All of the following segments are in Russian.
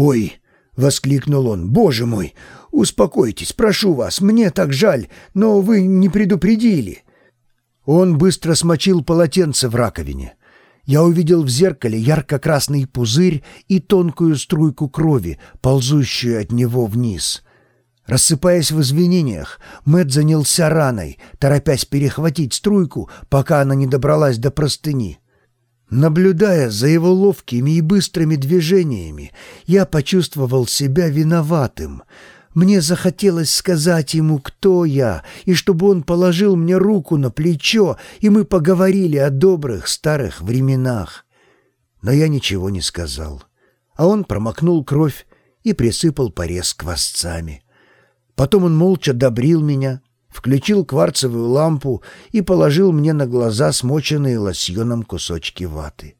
«Ой!» — воскликнул он. «Боже мой! Успокойтесь, прошу вас, мне так жаль, но вы не предупредили». Он быстро смочил полотенце в раковине. Я увидел в зеркале ярко-красный пузырь и тонкую струйку крови, ползущую от него вниз. Рассыпаясь в извинениях, Мэт занялся раной, торопясь перехватить струйку, пока она не добралась до простыни. Наблюдая за его ловкими и быстрыми движениями, я почувствовал себя виноватым. Мне захотелось сказать ему, кто я, и чтобы он положил мне руку на плечо, и мы поговорили о добрых старых временах. Но я ничего не сказал. А он промокнул кровь и присыпал порез квасцами. Потом он молча добрил меня, включил кварцевую лампу и положил мне на глаза смоченные лосьоном кусочки ваты.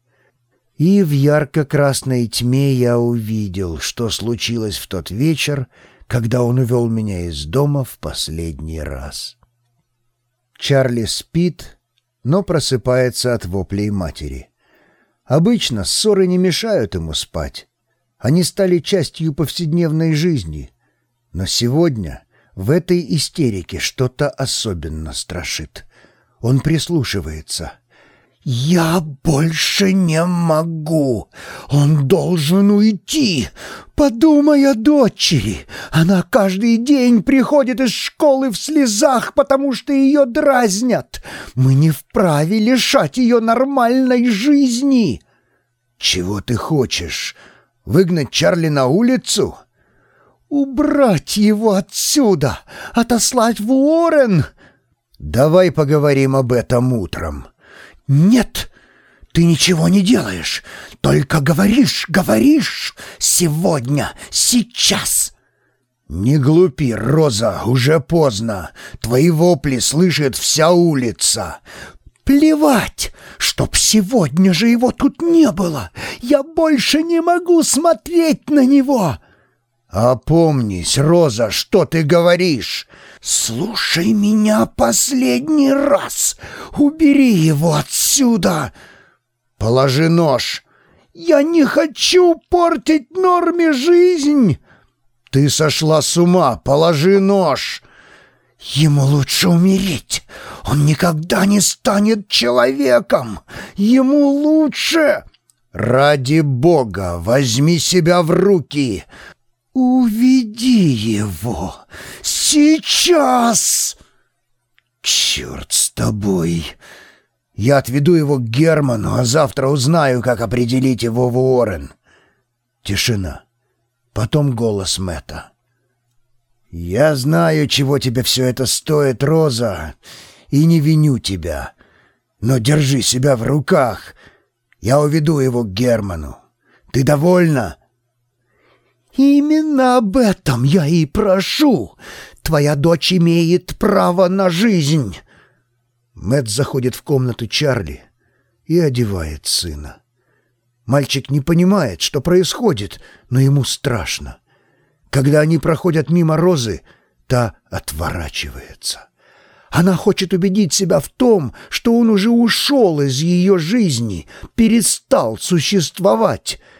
И в ярко-красной тьме я увидел, что случилось в тот вечер, когда он увел меня из дома в последний раз. Чарли спит, но просыпается от воплей матери. Обычно ссоры не мешают ему спать. Они стали частью повседневной жизни. Но сегодня в этой истерике что-то особенно страшит. Он прислушивается. «Я больше не могу! Он должен уйти! Подумай о дочери! Она каждый день приходит из школы в слезах, потому что ее дразнят! Мы не вправе лишать ее нормальной жизни!» «Чего ты хочешь? Выгнать Чарли на улицу?» «Убрать его отсюда! Отослать в Уоррен!» «Давай поговорим об этом утром». «Нет!» «Ты ничего не делаешь, только говоришь, говоришь! Сегодня, сейчас!» «Не глупи, Роза, уже поздно. Твои вопли слышит вся улица. Плевать, чтоб сегодня же его тут не было. Я больше не могу смотреть на него!» «Опомнись, Роза, что ты говоришь?» «Слушай меня последний раз! Убери его отсюда!» «Положи нож!» «Я не хочу портить Норме жизнь!» «Ты сошла с ума! Положи нож!» «Ему лучше умереть! Он никогда не станет человеком! Ему лучше...» «Ради бога, возьми себя в руки! «Уведи его! Сейчас!» «Черт с тобой! Я отведу его к Герману, а завтра узнаю, как определить его в Уоррен». Тишина. Потом голос Мэтта. «Я знаю, чего тебе все это стоит, Роза, и не виню тебя. Но держи себя в руках. Я уведу его к Герману. Ты довольна?» «Именно об этом я и прошу. Твоя дочь имеет право на жизнь». Мэт заходит в комнату Чарли и одевает сына. Мальчик не понимает, что происходит, но ему страшно. Когда они проходят мимо Розы, та отворачивается. Она хочет убедить себя в том, что он уже ушел из ее жизни, перестал существовать —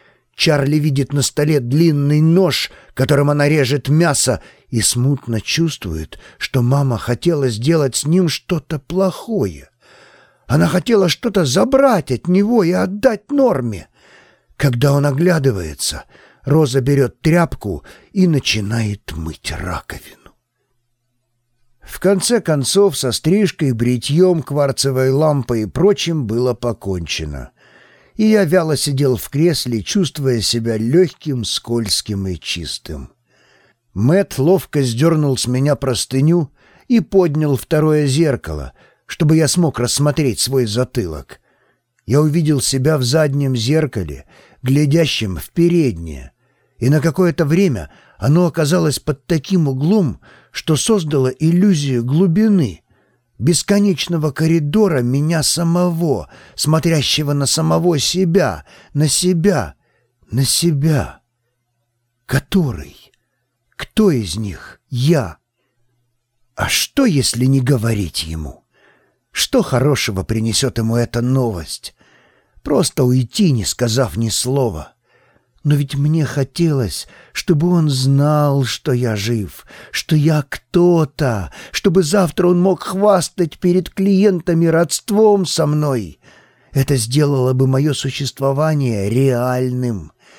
Чарли видит на столе длинный нож, которым она режет мясо, и смутно чувствует, что мама хотела сделать с ним что-то плохое. Она хотела что-то забрать от него и отдать Норме. Когда он оглядывается, Роза берет тряпку и начинает мыть раковину. В конце концов, со стрижкой, бритьем, кварцевой лампой и прочим было покончено — и я вяло сидел в кресле, чувствуя себя легким, скользким и чистым. Мэт ловко сдернул с меня простыню и поднял второе зеркало, чтобы я смог рассмотреть свой затылок. Я увидел себя в заднем зеркале, глядящем в переднее, и на какое-то время оно оказалось под таким углом, что создало иллюзию глубины — бесконечного коридора меня самого, смотрящего на самого себя, на себя, на себя. Который? Кто из них я? А что, если не говорить ему? Что хорошего принесет ему эта новость? Просто уйти, не сказав ни слова. Но ведь мне хотелось, чтобы он знал, что я жив, что я кто-то, чтобы завтра он мог хвастать перед клиентами родством со мной. Это сделало бы мое существование реальным.